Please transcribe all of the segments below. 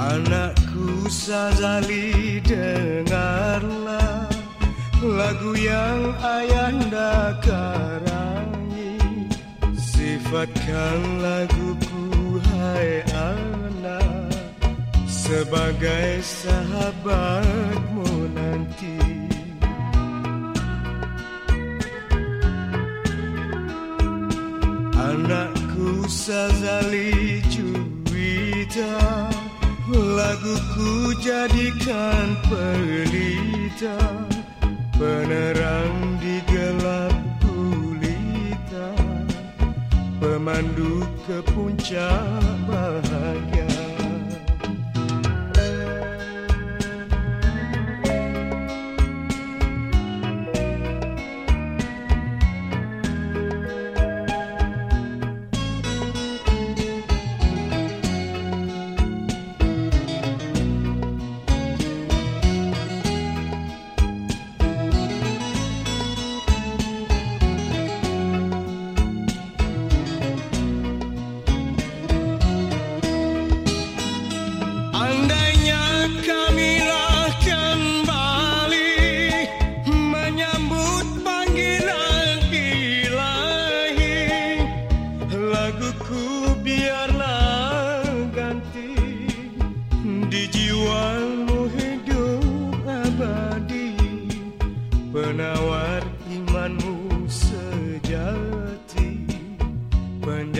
Anakku Sazali dengarlah Lagu yang ayanda karangi. Sifatkan laguku hai anak Sebagai sahabatmu nanti. Anakku Sazali Juwita Laguku jadikan pelita Penerang di gelap gulita Pemandu ke puncak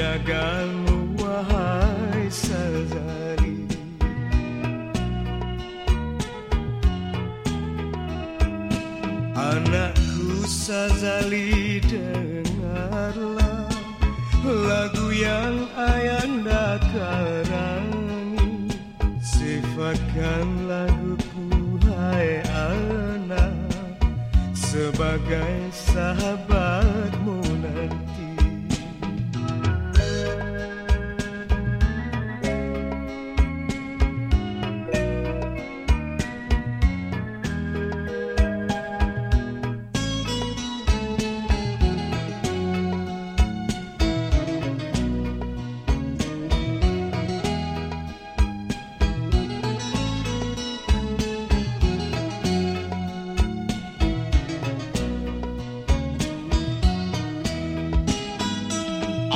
penjagamu wahai Sazali anakku Sazali dengarlah lagu yang ayanda karangi. Sifatkan laguku hai sebagai sahabatmu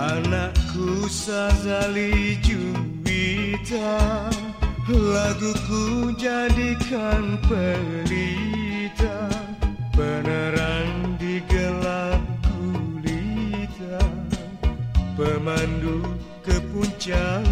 Anakku Sazali Juwita Laguku jadikan pelita. Penerang di gelap gulita Pemandu ke puncak